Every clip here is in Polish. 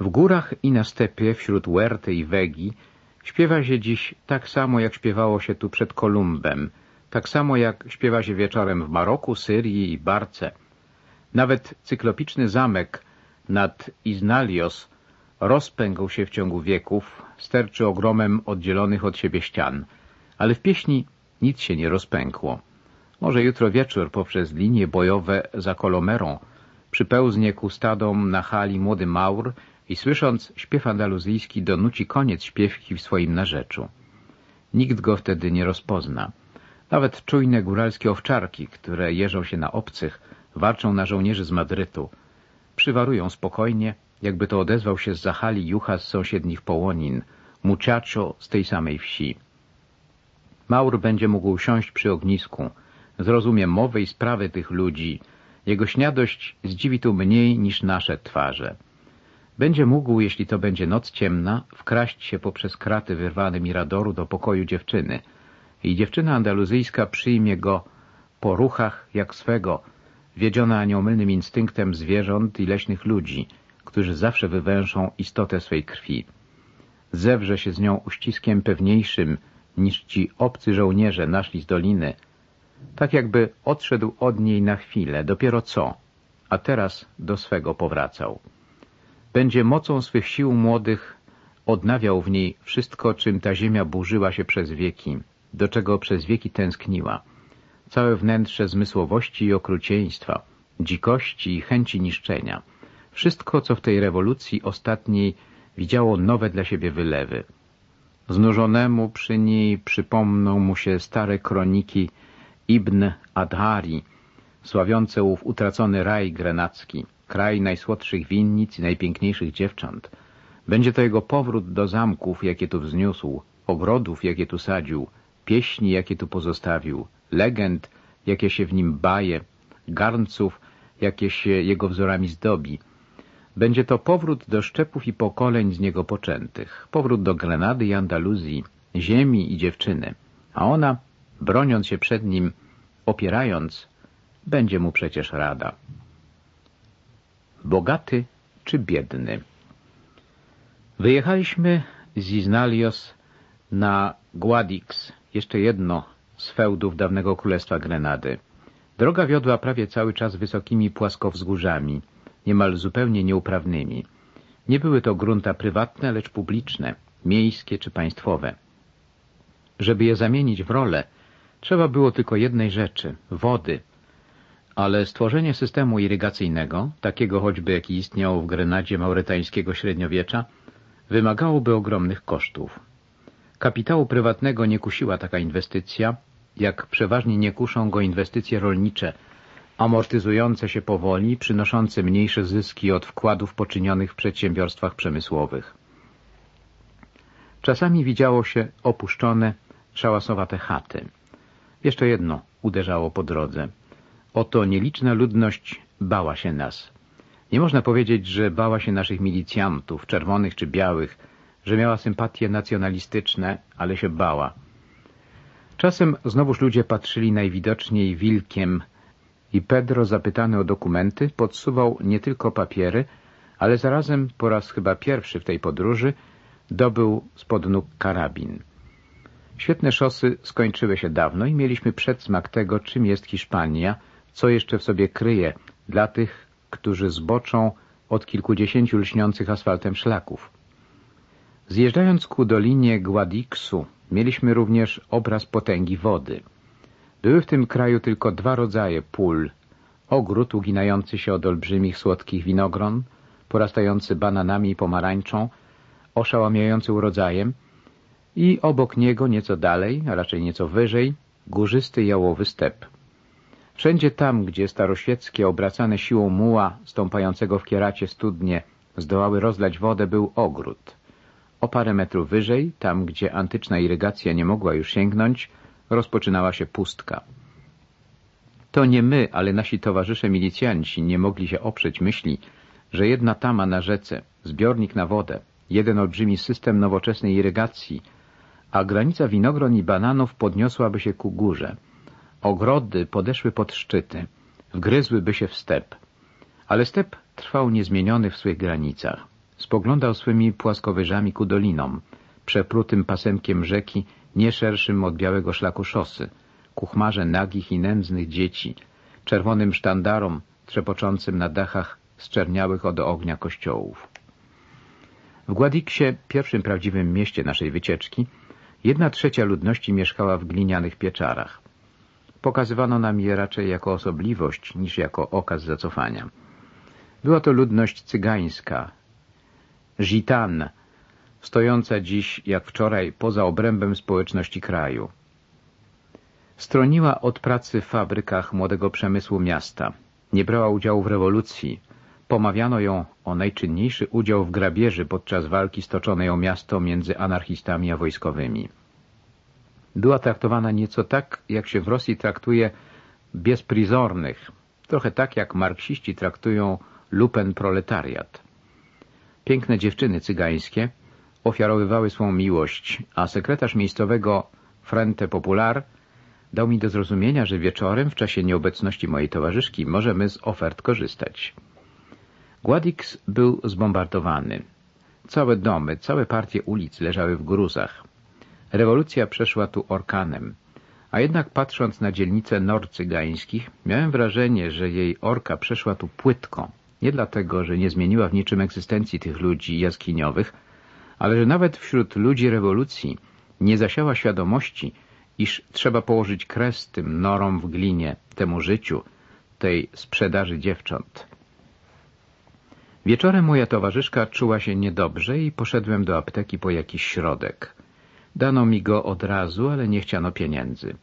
W górach i na stepie, wśród Huerty i Wegi, śpiewa się dziś tak samo, jak śpiewało się tu przed Kolumbem, tak samo jak śpiewa się wieczorem w Maroku, Syrii i Barce. Nawet cyklopiczny zamek nad Iznalios rozpęgł się w ciągu wieków, sterczy ogromem oddzielonych od siebie ścian, ale w pieśni nic się nie rozpękło. Może jutro wieczór poprzez linie bojowe za Kolomerą przypełznie ku stadom na hali młody Maur i słysząc śpiew andaluzyjski donuci koniec śpiewki w swoim narzeczu. Nikt go wtedy nie rozpozna. Nawet czujne góralskie owczarki, które jeżą się na obcych, warczą na żołnierzy z Madrytu, przywarują spokojnie, jakby to odezwał się z zahali jucha z sąsiednich połonin, muchacho z tej samej wsi. Maur będzie mógł usiąść przy ognisku, zrozumie mowę i sprawy tych ludzi. Jego śniadość zdziwi tu mniej niż nasze twarze. Będzie mógł, jeśli to będzie noc ciemna, wkraść się poprzez kraty wyrwane Miradoru do pokoju dziewczyny i dziewczyna andaluzyjska przyjmie go po ruchach jak swego, wiedziona aniołmylnym instynktem zwierząt i leśnych ludzi, którzy zawsze wywęszą istotę swej krwi. Zewrze się z nią uściskiem pewniejszym niż ci obcy żołnierze naszli z doliny, tak jakby odszedł od niej na chwilę, dopiero co, a teraz do swego powracał. Będzie mocą swych sił młodych odnawiał w niej wszystko, czym ta ziemia burzyła się przez wieki, do czego przez wieki tęskniła. Całe wnętrze zmysłowości i okrucieństwa, dzikości i chęci niszczenia. Wszystko, co w tej rewolucji ostatniej widziało nowe dla siebie wylewy. Znużonemu przy niej przypomną mu się stare kroniki Ibn Adhari, sławiące ów utracony raj grenacki, kraj najsłodszych winnic i najpiękniejszych dziewcząt. Będzie to jego powrót do zamków, jakie tu wzniósł, ogrodów, jakie tu sadził, pieśni, jakie tu pozostawił, legend, jakie się w nim baje, garnców, jakie się jego wzorami zdobi. Będzie to powrót do szczepów i pokoleń z niego poczętych, powrót do Grenady i Andaluzji, ziemi i dziewczyny, a ona, broniąc się przed nim, opierając, będzie mu przecież rada. Bogaty czy biedny? Wyjechaliśmy z Iznalios na Guadix, jeszcze jedno z feudów dawnego królestwa Grenady. Droga wiodła prawie cały czas wysokimi płaskowzgórzami, niemal zupełnie nieuprawnymi. Nie były to grunta prywatne, lecz publiczne, miejskie czy państwowe. Żeby je zamienić w rolę, trzeba było tylko jednej rzeczy — wody. Ale stworzenie systemu irygacyjnego, takiego choćby jaki istniał w Grenadzie maurytańskiego średniowiecza, wymagałoby ogromnych kosztów. Kapitału prywatnego nie kusiła taka inwestycja, jak przeważnie nie kuszą go inwestycje rolnicze, amortyzujące się powoli, przynoszące mniejsze zyski od wkładów poczynionych w przedsiębiorstwach przemysłowych. Czasami widziało się opuszczone, szałasowate chaty. Jeszcze jedno uderzało po drodze. Oto nieliczna ludność bała się nas. Nie można powiedzieć, że bała się naszych milicjantów, czerwonych czy białych, że miała sympatie nacjonalistyczne, ale się bała. Czasem znowuż ludzie patrzyli najwidoczniej wilkiem i Pedro, zapytany o dokumenty, podsuwał nie tylko papiery, ale zarazem po raz chyba pierwszy w tej podróży dobył spod nóg karabin. Świetne szosy skończyły się dawno i mieliśmy przedsmak tego, czym jest Hiszpania, co jeszcze w sobie kryje dla tych, którzy zboczą od kilkudziesięciu lśniących asfaltem szlaków. Zjeżdżając ku dolinie Guadixu, mieliśmy również obraz potęgi wody. Były w tym kraju tylko dwa rodzaje pól. Ogród uginający się od olbrzymich, słodkich winogron, porastający bananami i pomarańczą, oszałamiający urodzajem i obok niego nieco dalej, a raczej nieco wyżej, górzysty jałowy step. Wszędzie tam, gdzie staroświeckie, obracane siłą muła stąpającego w kieracie studnie zdołały rozlać wodę, był ogród. O parę metrów wyżej, tam gdzie antyczna irygacja nie mogła już sięgnąć, rozpoczynała się pustka. To nie my, ale nasi towarzysze milicjanci nie mogli się oprzeć myśli, że jedna tama na rzece, zbiornik na wodę, jeden olbrzymi system nowoczesnej irygacji, a granica winogron i bananów podniosłaby się ku górze. Ogrody podeszły pod szczyty, wgryzłyby się w step. Ale step trwał niezmieniony w swych granicach. spoglądał swymi płaskowyżami ku dolinom, przeprutym pasemkiem rzeki, nie szerszym od białego szlaku szosy, ku chmarze nagich i nędznych dzieci, czerwonym sztandarom trzepoczącym na dachach zczerniałych od ognia kościołów. W Guadixie, pierwszym prawdziwym mieście naszej wycieczki, jedna trzecia ludności mieszkała w glinianych pieczarach. Pokazywano nam je raczej jako osobliwość niż jako okaz zacofania. Była to ludność cygańska, gitan, stojąca dziś, jak wczoraj, poza obrębem społeczności kraju. Stroniła od pracy w fabrykach młodego przemysłu miasta. Nie brała udziału w rewolucji. Pomawiano ją o najczynniejszy udział w grabieży podczas walki stoczonej o miasto między anarchistami a wojskowymi. Była traktowana nieco tak, jak się w Rosji traktuje bezprizornych, trochę tak, jak marksiści traktują lupen proletariat. Piękne dziewczyny cygańskie ofiarowywały swą miłość, a sekretarz miejscowego Frente Popular dał mi do zrozumienia, że wieczorem, w czasie nieobecności mojej towarzyszki, możemy z ofert korzystać. Guadix był zbombardowany. Całe domy, całe partie ulic leżały w gruzach. Rewolucja przeszła tu orkanem. A jednak patrząc na dzielnicę norcygańskich, miałem wrażenie, że jej orka przeszła tu płytko. Nie dlatego, że nie zmieniła w niczym egzystencji tych ludzi jaskiniowych, ale że nawet wśród ludzi rewolucji nie zasiała świadomości, iż trzeba położyć kres tym norom w glinie, temu życiu, tej sprzedaży dziewcząt. Wieczorem moja towarzyszka czuła się niedobrze i poszedłem do apteki po jakiś środek. Dano mi go od razu, ale nie chciano pieniędzy.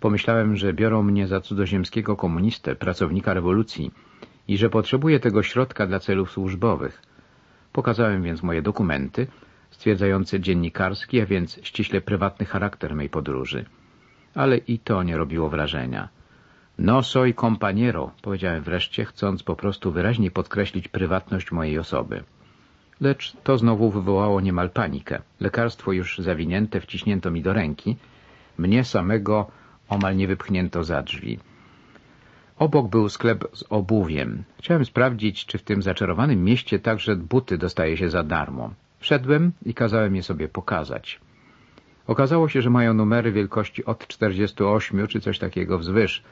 Pomyślałem, że biorą mnie za cudzoziemskiego komunistę, pracownika rewolucji i że potrzebuję tego środka dla celów służbowych. Pokazałem więc moje dokumenty, stwierdzające dziennikarski, a więc ściśle prywatny charakter mej podróży. Ale i to nie robiło wrażenia. No soy companiero, powiedziałem wreszcie, chcąc po prostu wyraźnie podkreślić prywatność mojej osoby. Lecz to znowu wywołało niemal panikę. Lekarstwo już zawinięte wciśnięto mi do ręki. Mnie samego omal nie wypchnięto za drzwi. Obok był sklep z obuwiem. Chciałem sprawdzić, czy w tym zaczarowanym mieście także buty dostaje się za darmo. Wszedłem i kazałem je sobie pokazać. Okazało się, że mają numery wielkości od 48 czy coś takiego wzwyż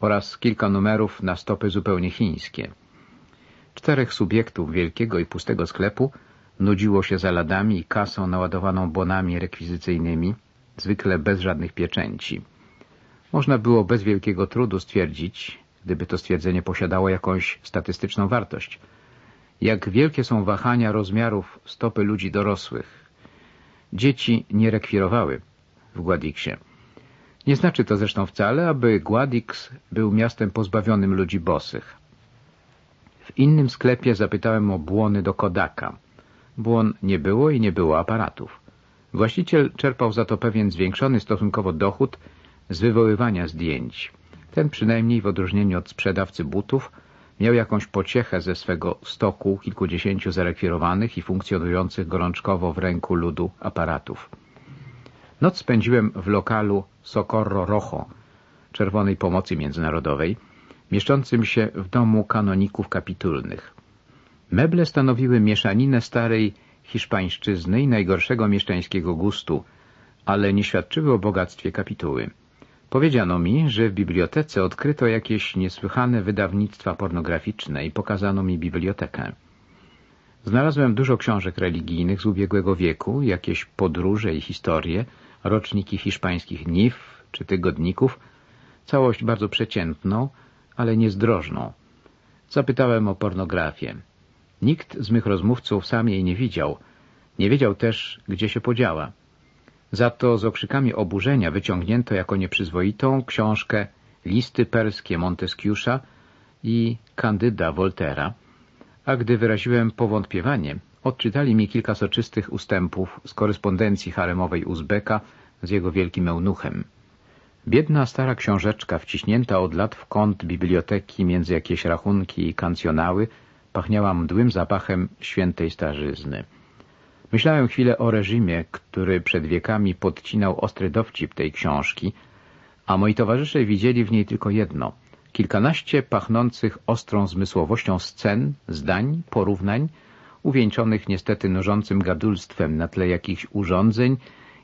oraz kilka numerów na stopy zupełnie chińskie. Czterech subiektów wielkiego i pustego sklepu nudziło się za ladami i kasą naładowaną bonami rekwizycyjnymi, zwykle bez żadnych pieczęci. Można było bez wielkiego trudu stwierdzić, gdyby to stwierdzenie posiadało jakąś statystyczną wartość, jak wielkie są wahania rozmiarów stopy ludzi dorosłych. Dzieci nie rekwirowały w Guadixie. Nie znaczy to zresztą wcale, aby Guadix był miastem pozbawionym ludzi bosych. W innym sklepie zapytałem o błony do Kodaka. Błon nie było i nie było aparatów. Właściciel czerpał za to pewien zwiększony stosunkowo dochód z wywoływania zdjęć. Ten przynajmniej w odróżnieniu od sprzedawcy butów miał jakąś pociechę ze swego stoku kilkudziesięciu zarekwirowanych i funkcjonujących gorączkowo w ręku ludu aparatów. Noc spędziłem w lokalu Socorro Rojo, Czerwonej Pomocy Międzynarodowej, mieszczącym się w domu kanoników kapitulnych. Meble stanowiły mieszaninę starej hiszpańszczyzny i najgorszego mieszczańskiego gustu, ale nie świadczyły o bogactwie kapituły. Powiedziano mi, że w bibliotece odkryto jakieś niesłychane wydawnictwa pornograficzne i pokazano mi bibliotekę. Znalazłem dużo książek religijnych z ubiegłego wieku, jakieś podróże i historie, roczniki hiszpańskich niw czy tygodników, całość bardzo przeciętną, ale niezdrożną. Zapytałem o pornografię. Nikt z mych rozmówców sam jej nie widział. Nie wiedział też, gdzie się podziała. Za to z okrzykami oburzenia wyciągnięto jako nieprzyzwoitą książkę Listy perskie Monteskiusza i Kandyda Voltera, a gdy wyraziłem powątpiewanie, odczytali mi kilka soczystych ustępów z korespondencji haremowej Uzbeka z jego wielkim eunuchem. Biedna stara książeczka, wciśnięta od lat w kąt biblioteki między jakieś rachunki i kancjonały, pachniała mdłym zapachem świętej starzyzny. Myślałem chwilę o reżimie, który przed wiekami podcinał ostry dowcip tej książki, a moi towarzysze widzieli w niej tylko jedno – kilkanaście pachnących ostrą zmysłowością scen, zdań, porównań uwieńczonych niestety nużącym gadulstwem na tle jakichś urządzeń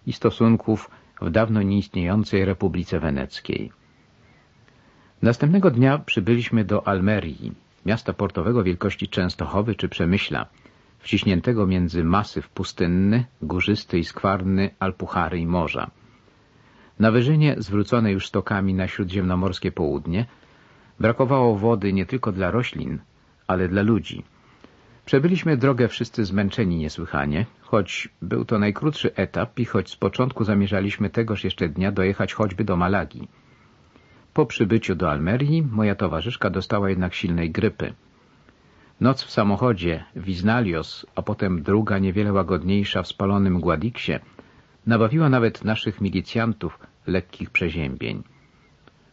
i stosunków w dawno nieistniejącej Republice Weneckiej. Następnego dnia przybyliśmy do Almerii, miasta portowego wielkości Częstochowy czy Przemyśla, wciśniętego między masyw pustynny, górzysty i skwarny Alpuchary i morza. Na wyżynie, zwrócone już stokami na śródziemnomorskie południe, brakowało wody nie tylko dla roślin, ale dla ludzi. Przebyliśmy drogę wszyscy zmęczeni niesłychanie, choć był to najkrótszy etap i choć z początku zamierzaliśmy tegoż jeszcze dnia dojechać choćby do Malagi. Po przybyciu do Almerii moja towarzyszka dostała jednak silnej grypy. Noc w samochodzie w Iznalios, a potem druga, niewiele łagodniejsza w spalonym Guadixie, nabawiła nawet naszych milicjantów lekkich przeziębień.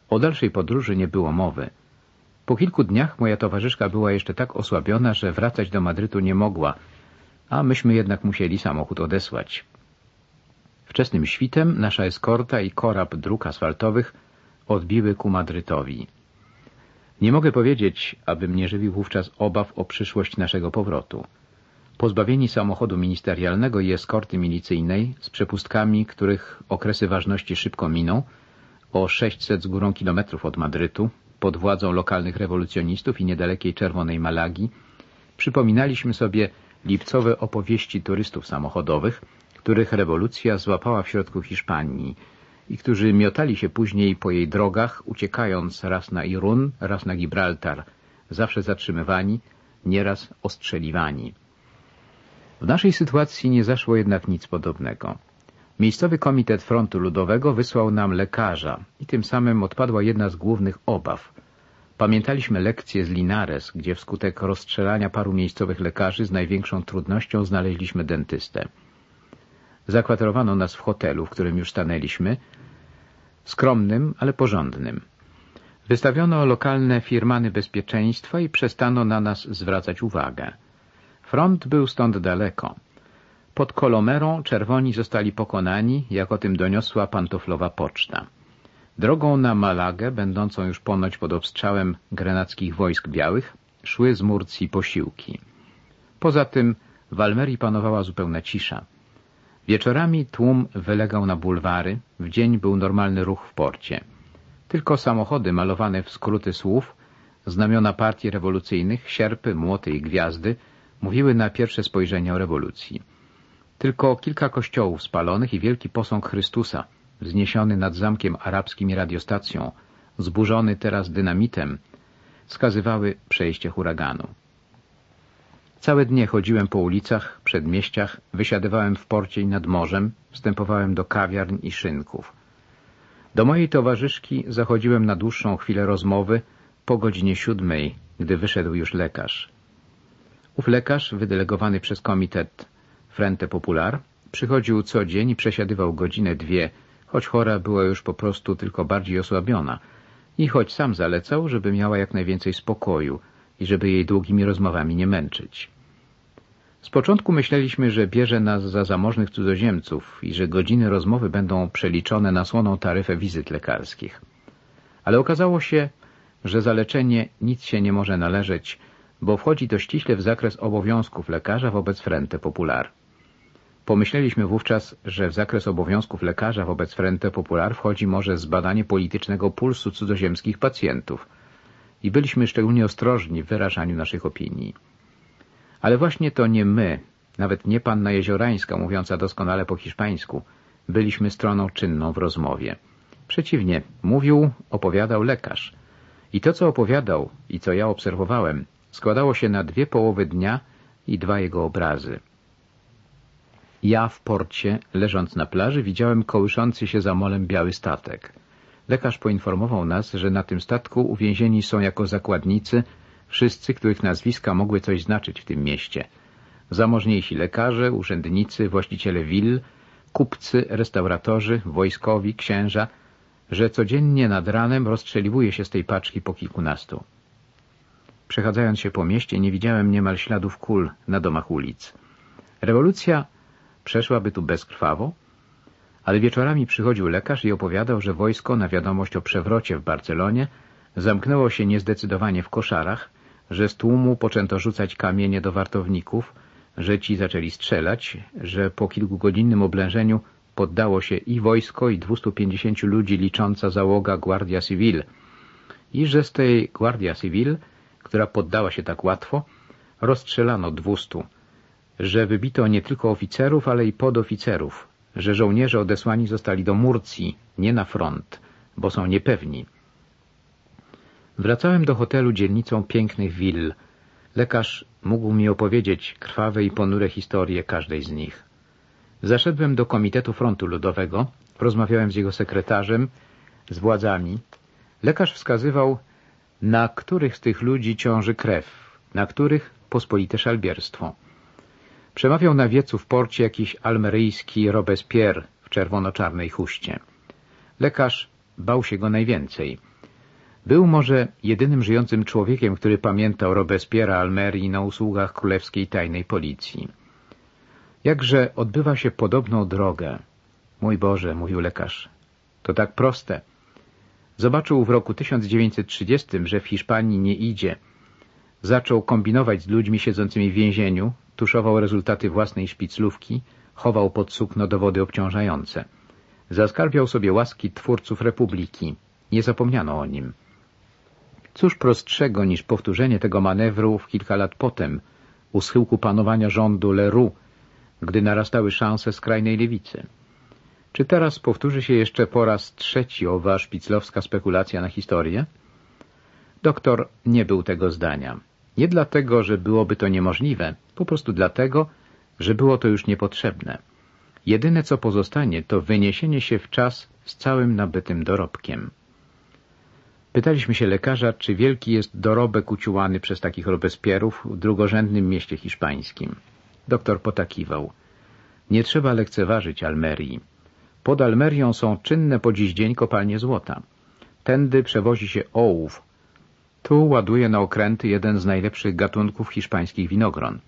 O dalszej podróży nie było mowy. Po kilku dniach moja towarzyszka była jeszcze tak osłabiona, że wracać do Madrytu nie mogła, a myśmy jednak musieli samochód odesłać. Wczesnym świtem nasza eskorta i korab dróg asfaltowych odbiły ku Madrytowi. Nie mogę powiedzieć, abym nie żywił wówczas obaw o przyszłość naszego powrotu. Pozbawieni samochodu ministerialnego i eskorty milicyjnej z przepustkami, których okresy ważności szybko miną, o 600 z górą kilometrów od Madrytu, pod władzą lokalnych rewolucjonistów i niedalekiej Czerwonej Malagi, przypominaliśmy sobie lipcowe opowieści turystów samochodowych, których rewolucja złapała w środku Hiszpanii i którzy miotali się później po jej drogach, uciekając raz na Irun, raz na Gibraltar, zawsze zatrzymywani, nieraz ostrzeliwani. W naszej sytuacji nie zaszło jednak nic podobnego. Miejscowy Komitet Frontu Ludowego wysłał nam lekarza i tym samym odpadła jedna z głównych obaw. Pamiętaliśmy lekcje z Linares, gdzie wskutek rozstrzelania paru miejscowych lekarzy z największą trudnością znaleźliśmy dentystę. Zakwaterowano nas w hotelu, w którym już stanęliśmy, skromnym, ale porządnym. Wystawiono lokalne firmany bezpieczeństwa i przestano na nas zwracać uwagę. Front był stąd daleko. Pod Kolomerą czerwoni zostali pokonani, jak o tym doniosła pantoflowa poczta. Drogą na Malagę, będącą już ponoć pod obstrzałem grenackich wojsk białych, szły z Murcji posiłki. Poza tym w Almerii panowała zupełna cisza. Wieczorami tłum wylegał na bulwary, w dzień był normalny ruch w porcie. Tylko samochody malowane w skróty słów, znamiona partii rewolucyjnych, sierpy, młoty i gwiazdy mówiły na pierwsze spojrzenie o rewolucji. Tylko kilka kościołów spalonych i wielki posąg Chrystusa, wzniesiony nad zamkiem arabskim i radiostacją, zburzony teraz dynamitem, wskazywały przejście huraganu. Całe dnie chodziłem po ulicach, przedmieściach, wysiadywałem w porcie i nad morzem, wstępowałem do kawiarń i szynków. Do mojej towarzyszki zachodziłem na dłuższą chwilę rozmowy po godzinie siódmej, gdy wyszedł już lekarz. Ów lekarz, wydelegowany przez komitet Frente Popular, przychodził co dzień i przesiadywał godzinę, dwie, choć chora była już po prostu tylko bardziej osłabiona i choć sam zalecał, żeby miała jak najwięcej spokoju i żeby jej długimi rozmowami nie męczyć. Z początku myśleliśmy, że bierze nas za zamożnych cudzoziemców i że godziny rozmowy będą przeliczone na słoną taryfę wizyt lekarskich. Ale okazało się, że za leczenie nic się nie może należeć, bo wchodzi to ściśle w zakres obowiązków lekarza wobec Frente Popular. Pomyśleliśmy wówczas, że w zakres obowiązków lekarza wobec Frente Popular wchodzi może zbadanie politycznego pulsu cudzoziemskich pacjentów i byliśmy szczególnie ostrożni w wyrażaniu naszych opinii. Ale właśnie to nie my, nawet nie panna Jeziorańska, mówiąca doskonale po hiszpańsku, byliśmy stroną czynną w rozmowie. Przeciwnie, mówił, opowiadał lekarz. I to, co opowiadał i co ja obserwowałem, składało się na dwie połowy dnia i dwa jego obrazy. Ja w porcie, leżąc na plaży, widziałem kołyszący się za molem biały statek. Lekarz poinformował nas, że na tym statku uwięzieni są jako zakładnicy wszyscy, których nazwiska mogły coś znaczyć w tym mieście. Zamożniejsi lekarze, urzędnicy, właściciele will, kupcy, restauratorzy, wojskowi, księża, że codziennie nad ranem rozstrzeliwuje się z tej paczki po kilkunastu. Przechadzając się po mieście, nie widziałem niemal śladów kul na domach ulic. Rewolucja przeszłaby tu bezkrwawo, ale wieczorami przychodził lekarz i opowiadał, że wojsko na wiadomość o przewrocie w Barcelonie zamknęło się niezdecydowanie w koszarach, że z tłumu poczęto rzucać kamienie do wartowników, że ci zaczęli strzelać, że po kilkugodzinnym oblężeniu poddało się i wojsko, i 250 ludzi licząca załoga Guardia Civil, i że z tej Guardia Civil, która poddała się tak łatwo, rozstrzelano 200, że wybito nie tylko oficerów, ale i podoficerów, że żołnierze odesłani zostali do Murcji, nie na front, bo są niepewni. Wracałem do hotelu dzielnicą pięknych will. Lekarz mógł mi opowiedzieć krwawe i ponure historie każdej z nich. Zaszedłem do Komitetu Frontu Ludowego, rozmawiałem z jego sekretarzem, z władzami. Lekarz wskazywał, na których z tych ludzi ciąży krew, na których pospolite szalbierstwo. Przemawiał na wiecu w porcie jakiś almeryjski Robespierre w czerwono-czarnej chuście. Lekarz bał się go najwięcej. Był może jedynym żyjącym człowiekiem, który pamiętał Robespierre Almerii na usługach królewskiej tajnej policji. Jakże odbywa się podobną drogę. Mój Boże, mówił lekarz, to tak proste. Zobaczył w roku 1930, że w Hiszpanii nie idzie. Zaczął kombinować z ludźmi siedzącymi w więzieniu, tuszował rezultaty własnej szpiclówki, chował pod sukno dowody obciążające. Zaskarbiał sobie łaski twórców republiki. Nie zapomniano o nim. Cóż prostszego niż powtórzenie tego manewru w kilka lat potem, u schyłku panowania rządu Leroux, gdy narastały szanse skrajnej lewicy. Czy teraz powtórzy się jeszcze po raz trzeci owa szpiclowska spekulacja na historię? Doktor nie był tego zdania. Nie dlatego, że byłoby to niemożliwe, po prostu dlatego, że było to już niepotrzebne. Jedyne co pozostanie, to wyniesienie się w czas z całym nabytym dorobkiem. Pytaliśmy się lekarza, czy wielki jest dorobek uciułany przez takich Robespierów w drugorzędnym mieście hiszpańskim. Doktor potakiwał. Nie trzeba lekceważyć Almerii. Pod Almerią są czynne po dziś dzień kopalnie złota. Tędy przewozi się ołów. Tu ładuje na okręty jeden z najlepszych gatunków hiszpańskich winogron.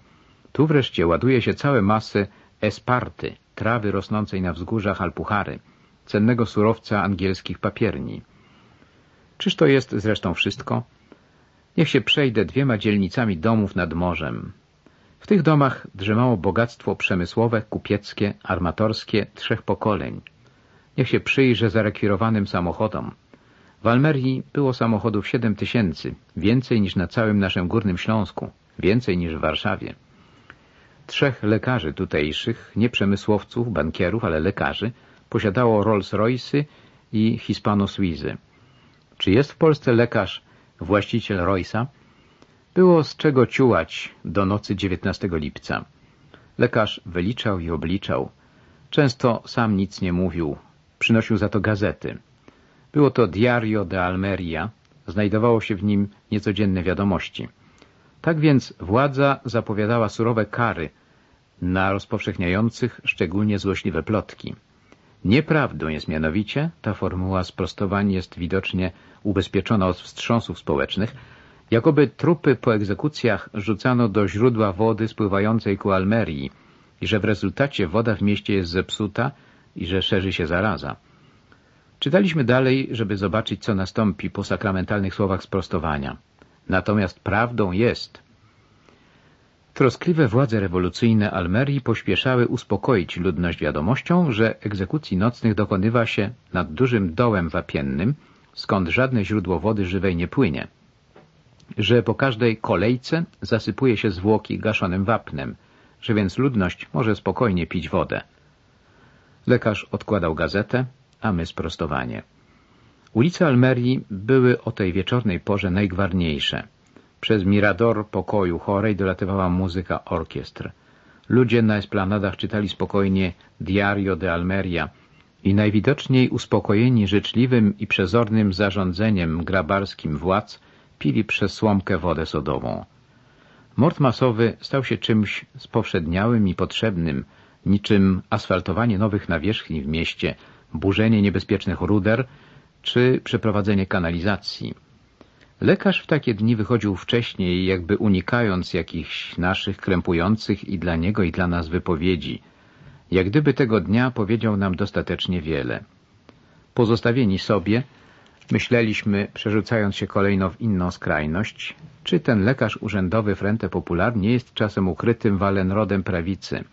Tu wreszcie ładuje się całe masy esparty, trawy rosnącej na wzgórzach Alpuchary, cennego surowca angielskich papierni. Czyż to jest zresztą wszystko? Niech się przejdę dwiema dzielnicami domów nad morzem. W tych domach drzemało bogactwo przemysłowe, kupieckie, armatorskie trzech pokoleń. Niech się przyjrzę zarekwirowanym samochodom. W Almerii było samochodów siedem tysięcy, więcej niż na całym naszym Górnym Śląsku, więcej niż w Warszawie. Trzech lekarzy tutejszych, nie przemysłowców, bankierów, ale lekarzy, posiadało Rolls-Royce'y i Hispano-Suizy. Czy jest w Polsce lekarz, właściciel Royce'a? Było z czego ciułać do nocy 19 lipca. Lekarz wyliczał i obliczał. Często sam nic nie mówił. Przynosił za to gazety. Było to Diario de Almeria. Znajdowało się w nim niecodzienne wiadomości. Tak więc władza zapowiadała surowe kary na rozpowszechniających szczególnie złośliwe plotki. Nieprawdą jest mianowicie, ta formuła sprostowań jest widocznie ubezpieczona od wstrząsów społecznych, jakoby trupy po egzekucjach rzucano do źródła wody spływającej ku Almerii i że w rezultacie woda w mieście jest zepsuta i że szerzy się zaraza. Czytaliśmy dalej, żeby zobaczyć, co nastąpi po sakramentalnych słowach sprostowania. Natomiast prawdą jest. Troskliwe władze rewolucyjne Almerii pośpieszały uspokoić ludność wiadomością, że egzekucji nocnych dokonywa się nad dużym dołem wapiennym, skąd żadne źródło wody żywej nie płynie, że po każdej kolejce zasypuje się zwłoki gaszonym wapnem, że więc ludność może spokojnie pić wodę. Lekarz odkładał gazetę, a my sprostowanie. Ulice Almerii były o tej wieczornej porze najgwarniejsze. Przez mirador pokoju chorej dolatywała muzyka orkiestr. Ludzie na esplanadach czytali spokojnie Diario de Almeria i najwidoczniej uspokojeni życzliwym i przezornym zarządzeniem grabarskim władz pili przez słomkę wodę sodową. Mord masowy stał się czymś spowszedniałym i potrzebnym, niczym asfaltowanie nowych nawierzchni w mieście, burzenie niebezpiecznych ruder czy przeprowadzenie kanalizacji. Lekarz w takie dni wychodził wcześniej, jakby unikając jakichś naszych krępujących i dla niego i dla nas wypowiedzi. Jak gdyby tego dnia powiedział nam dostatecznie wiele. Pozostawieni sobie, Myśleliśmy, przerzucając się kolejno w inną skrajność, czy ten lekarz urzędowy Frente Popular nie jest czasem ukrytym walenrodem prawicy?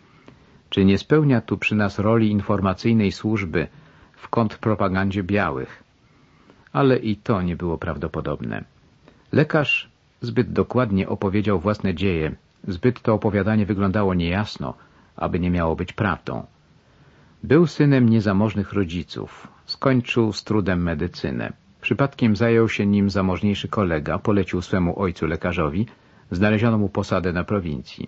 Czy nie spełnia tu przy nas roli informacyjnej służby w kontrpropagandzie białych? Ale i to nie było prawdopodobne. Lekarz zbyt dokładnie opowiedział własne dzieje, zbyt to opowiadanie wyglądało niejasno, aby nie miało być prawdą. Był synem niezamożnych rodziców. Skończył z trudem medycynę. Przypadkiem zajął się nim zamożniejszy kolega, polecił swemu ojcu lekarzowi, znaleziono mu posadę na prowincji.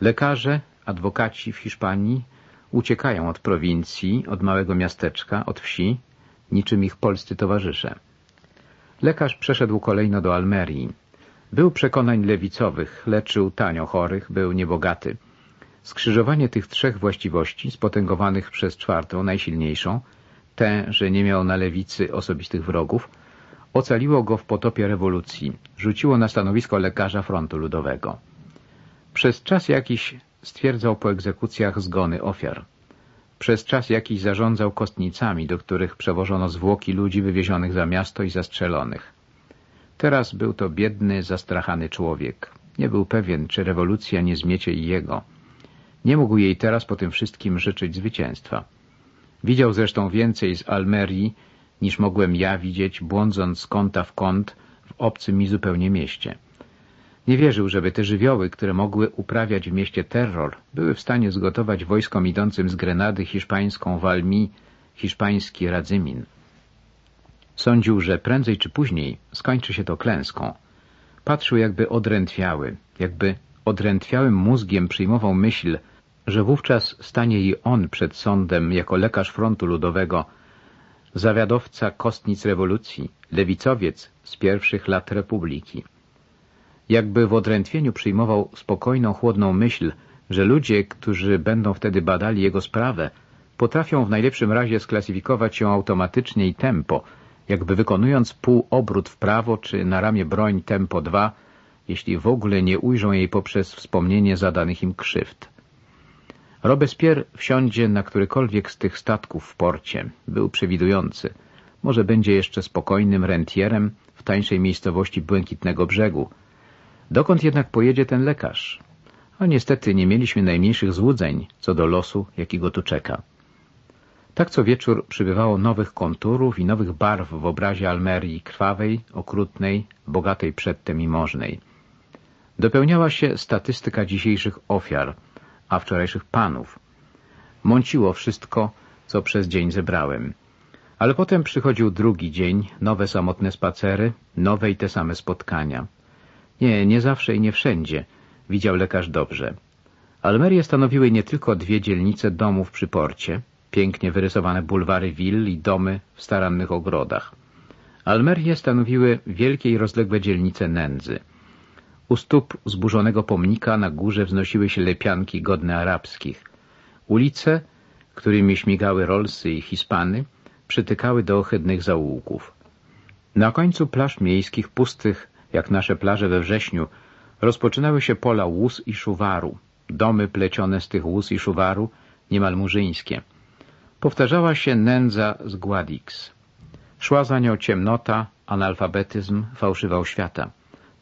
Lekarze, adwokaci w Hiszpanii uciekają od prowincji, od małego miasteczka, od wsi, niczym ich polscy towarzysze. Lekarz przeszedł kolejno do Almerii. Był przekonań lewicowych, leczył tanio chorych, był niebogaty. Skrzyżowanie tych trzech właściwości, spotęgowanych przez czwartą, najsilniejszą, tę, że nie miał na lewicy osobistych wrogów, ocaliło go w potopie rewolucji, rzuciło na stanowisko lekarza frontu ludowego. Przez czas jakiś stwierdzał po egzekucjach zgony ofiar. Przez czas jakiś zarządzał kostnicami, do których przewożono zwłoki ludzi wywiezionych za miasto i zastrzelonych. Teraz był to biedny, zastrachany człowiek. Nie był pewien, czy rewolucja nie zmiecie i jego. Nie mógł jej teraz po tym wszystkim życzyć zwycięstwa. Widział zresztą więcej z Almerii, niż mogłem ja widzieć, błądząc z kąta w kąt w obcym mi zupełnie mieście. Nie wierzył, żeby te żywioły, które mogły uprawiać w mieście terror, były w stanie zgotować wojskom idącym z Grenady hiszpańską Walmi, hiszpański Radzymin. Sądził, że prędzej czy później skończy się to klęską. Patrzył jakby odrętwiały, jakby odrętwiałym mózgiem przyjmował myśl, że wówczas stanie i on przed sądem jako lekarz frontu ludowego, zawiadowca kostnic rewolucji, lewicowiec z pierwszych lat republiki. Jakby w odrętwieniu przyjmował spokojną, chłodną myśl, że ludzie, którzy będą wtedy badali jego sprawę, potrafią w najlepszym razie sklasyfikować ją automatycznie i tempo, jakby wykonując półobrót w prawo czy na ramię broń tempo 2, jeśli w ogóle nie ujrzą jej poprzez wspomnienie zadanych im krzywd. Robespierre wsiądzie na którykolwiek z tych statków w porcie. Był przewidujący. Może będzie jeszcze spokojnym rentierem w tańszej miejscowości Błękitnego Brzegu. Dokąd jednak pojedzie ten lekarz? A niestety nie mieliśmy najmniejszych złudzeń co do losu, jaki go tu czeka. Tak co wieczór przybywało nowych konturów i nowych barw w obrazie Almerii krwawej, okrutnej, bogatej przedtem i możnej. Dopełniała się statystyka dzisiejszych ofiar – a wczorajszych panów. Mąciło wszystko, co przez dzień zebrałem. Ale potem przychodził drugi dzień, nowe samotne spacery, nowe i te same spotkania. Nie, nie zawsze i nie wszędzie, widział lekarz dobrze. Almerię stanowiły nie tylko dwie dzielnice domów przy porcie, pięknie wyrysowane bulwary will i domy w starannych ogrodach. Almerię stanowiły wielkie i rozległe dzielnice nędzy – u stóp zburzonego pomnika na górze wznosiły się lepianki godne arabskich. Ulice, którymi śmigały Rolsy i Hiszpany, przytykały do ohydnych zaułków. Na końcu plaż miejskich, pustych jak nasze plaże we wrześniu, rozpoczynały się pola łus i szuwaru, domy plecione z tych łus i szuwaru, niemal murzyńskie. Powtarzała się nędza z Guadix. Szła za nią ciemnota, analfabetyzm, fałszywa oświata.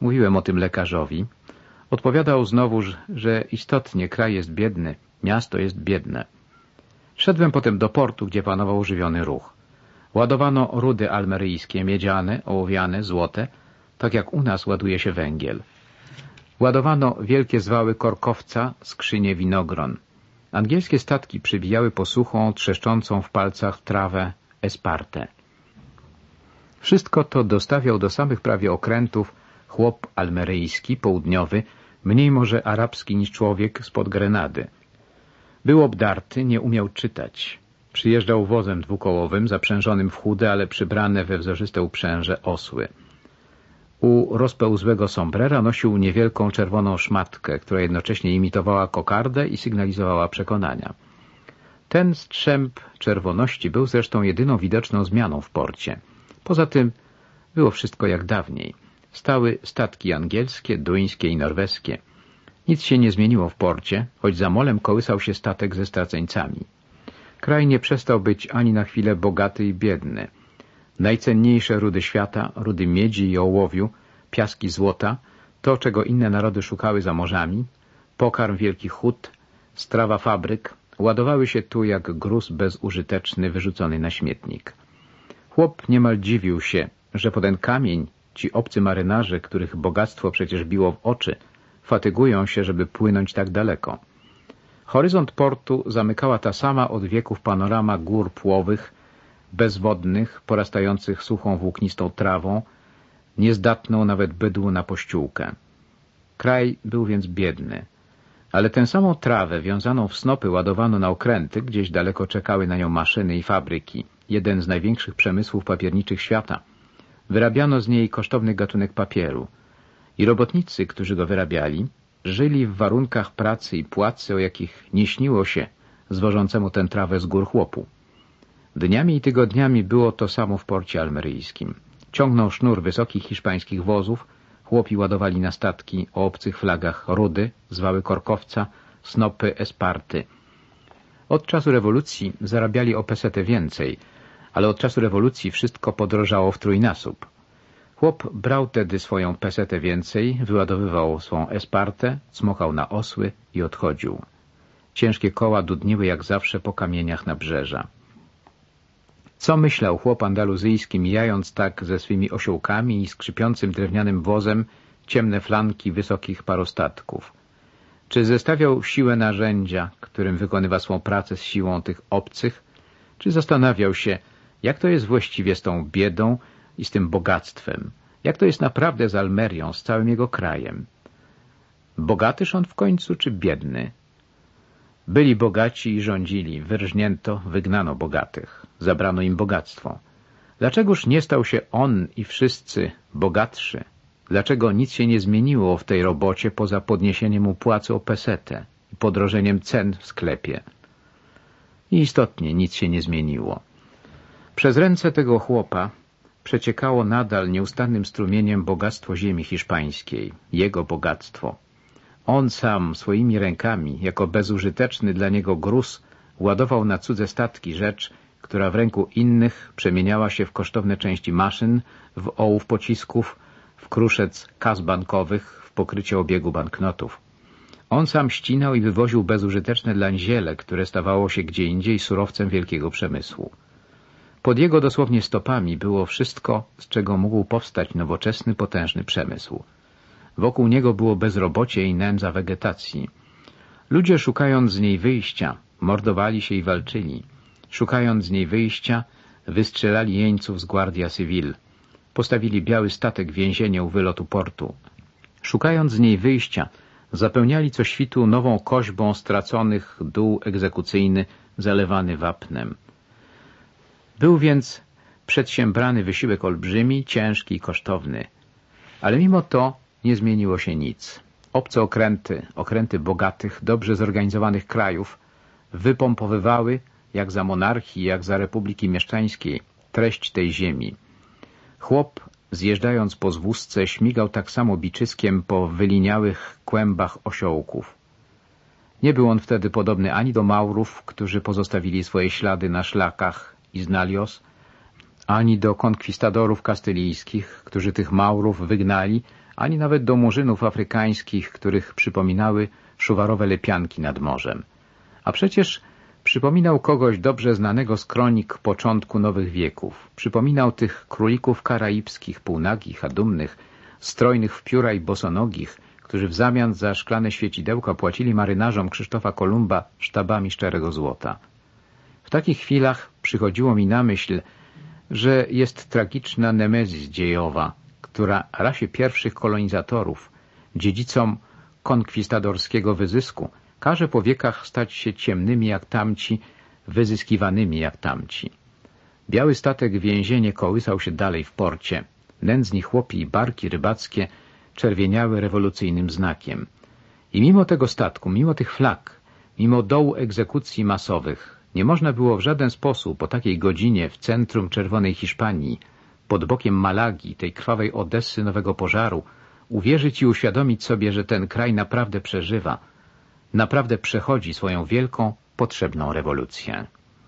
Mówiłem o tym lekarzowi. Odpowiadał znowuż, że istotnie kraj jest biedny, miasto jest biedne. Szedłem potem do portu, gdzie panował żywiony ruch. Ładowano rudy almeryjskie, miedziane, ołowiane, złote, tak jak u nas ładuje się węgiel. Ładowano wielkie zwały korkowca, skrzynie winogron. Angielskie statki przybijały posuchą, trzeszczącą w palcach trawę esparte. Wszystko to dostawiał do samych prawie okrętów chłop almeryjski, południowy, mniej może arabski niż człowiek spod Grenady. Był obdarty, nie umiał czytać. Przyjeżdżał wozem dwukołowym, zaprzężonym w chude, ale przybrane we wzorzyste uprzęże osły. U rozpełzłego sombrera nosił niewielką czerwoną szmatkę, która jednocześnie imitowała kokardę i sygnalizowała przekonania. Ten strzęp czerwoności był zresztą jedyną widoczną zmianą w porcie. Poza tym było wszystko jak dawniej stały statki angielskie, duńskie i norweskie. Nic się nie zmieniło w porcie, choć za molem kołysał się statek ze straceńcami. Kraj nie przestał być ani na chwilę bogaty i biedny. Najcenniejsze rudy świata, rudy miedzi i ołowiu, piaski złota, to, czego inne narody szukały za morzami, pokarm wielkich hut, strawa fabryk, ładowały się tu jak gruz bezużyteczny wyrzucony na śmietnik. Chłop niemal dziwił się, że po ten kamień ci obcy marynarze, których bogactwo przecież biło w oczy, fatygują się, żeby płynąć tak daleko. Horyzont portu zamykała ta sama od wieków panorama gór płowych, bezwodnych, porastających suchą włóknistą trawą, niezdatną nawet bydłu na pościółkę. Kraj był więc biedny, ale tę samą trawę wiązaną w snopy ładowano na okręty, gdzieś daleko czekały na nią maszyny i fabryki, jeden z największych przemysłów papierniczych świata. Wyrabiano z niej kosztowny gatunek papieru i robotnicy, którzy go wyrabiali, żyli w warunkach pracy i płacy, o jakich nie śniło się zwożącemu tę trawę z gór chłopu. Dniami i tygodniami było to samo w porcie almeryjskim. Ciągnął sznur wysokich hiszpańskich wozów, chłopi ładowali na statki o obcych flagach rudy, zwały korkowca, snopy esparty. Od czasu rewolucji zarabiali o pesetę więcej, ale od czasu rewolucji wszystko podrożało w trójnasób. Chłop brał tedy swoją pesetę więcej, wyładowywał swą espartę, cmokał na osły i odchodził. Ciężkie koła dudniły jak zawsze po kamieniach nabrzeża. Co myślał chłop andaluzyjski, mijając tak ze swymi osiołkami i skrzypiącym drewnianym wozem ciemne flanki wysokich parostatków? Czy zestawiał siłę narzędzia, którym wykonywa swą pracę z siłą tych obcych? Czy zastanawiał się, jak to jest właściwie z tą biedą i z tym bogactwem? Jak to jest naprawdę z Almerią, z całym jego krajem? Bogatyż on w końcu, czy biedny? Byli bogaci i rządzili, wyrżnięto, wygnano bogatych, zabrano im bogactwo. Dlaczegoż nie stał się on i wszyscy bogatszy? Dlaczego nic się nie zmieniło w tej robocie poza podniesieniem mu płacy o pesetę i podrożeniem cen w sklepie? I istotnie nic się nie zmieniło. Przez ręce tego chłopa przeciekało nadal nieustannym strumieniem bogactwo ziemi hiszpańskiej, jego bogactwo. On sam swoimi rękami, jako bezużyteczny dla niego gruz, ładował na cudze statki rzecz, która w ręku innych przemieniała się w kosztowne części maszyn, w ołów pocisków, w kruszec kas bankowych, w pokrycie obiegu banknotów. On sam ścinał i wywoził bezużyteczne dla ziele, które stawało się gdzie indziej surowcem wielkiego przemysłu. Pod jego dosłownie stopami było wszystko, z czego mógł powstać nowoczesny, potężny przemysł. Wokół niego było bezrobocie i nędza wegetacji. Ludzie szukając z niej wyjścia, mordowali się i walczyli. Szukając z niej wyjścia, wystrzelali jeńców z Guardia Civil. Postawili biały statek więzienia u wylotu portu. Szukając z niej wyjścia, zapełniali co świtu nową koźbą straconych dół egzekucyjny zalewany wapnem. Był więc przedsiębrany wysiłek olbrzymi, ciężki i kosztowny. Ale mimo to nie zmieniło się nic. Obce okręty, okręty bogatych, dobrze zorganizowanych krajów wypompowywały, jak za monarchii, jak za republiki mieszczańskiej, treść tej ziemi. Chłop, zjeżdżając po zwózce, śmigał tak samo biczyskiem po wyliniałych kłębach osiołków. Nie był on wtedy podobny ani do Maurów, którzy pozostawili swoje ślady na szlakach i znalios, ani do konkwistadorów kastylijskich, którzy tych Maurów wygnali, ani nawet do murzynów afrykańskich, których przypominały szuwarowe lepianki nad morzem. A przecież przypominał kogoś dobrze znanego z kronik początku nowych wieków. Przypominał tych królików karaibskich, półnagich, a dumnych, strojnych w pióra i bosonogich, którzy w zamian za szklane świecidełka płacili marynarzom Krzysztofa Kolumba sztabami szczerego złota. W takich chwilach przychodziło mi na myśl, że jest tragiczna nemezis dziejowa, która rasie pierwszych kolonizatorów, dziedzicom konkwistadorskiego wyzysku, każe po wiekach stać się ciemnymi jak tamci, wyzyskiwanymi jak tamci. Biały statek więzienie kołysał się dalej w porcie. Nędzni chłopi i barki rybackie czerwieniały rewolucyjnym znakiem. I mimo tego statku, mimo tych flag, mimo dołu egzekucji masowych, nie można było w żaden sposób o takiej godzinie w centrum czerwonej Hiszpanii pod bokiem Malagi, tej krwawej Odessy nowego pożaru, uwierzyć i uświadomić sobie, że ten kraj naprawdę przeżywa, naprawdę przechodzi swoją wielką, potrzebną rewolucję.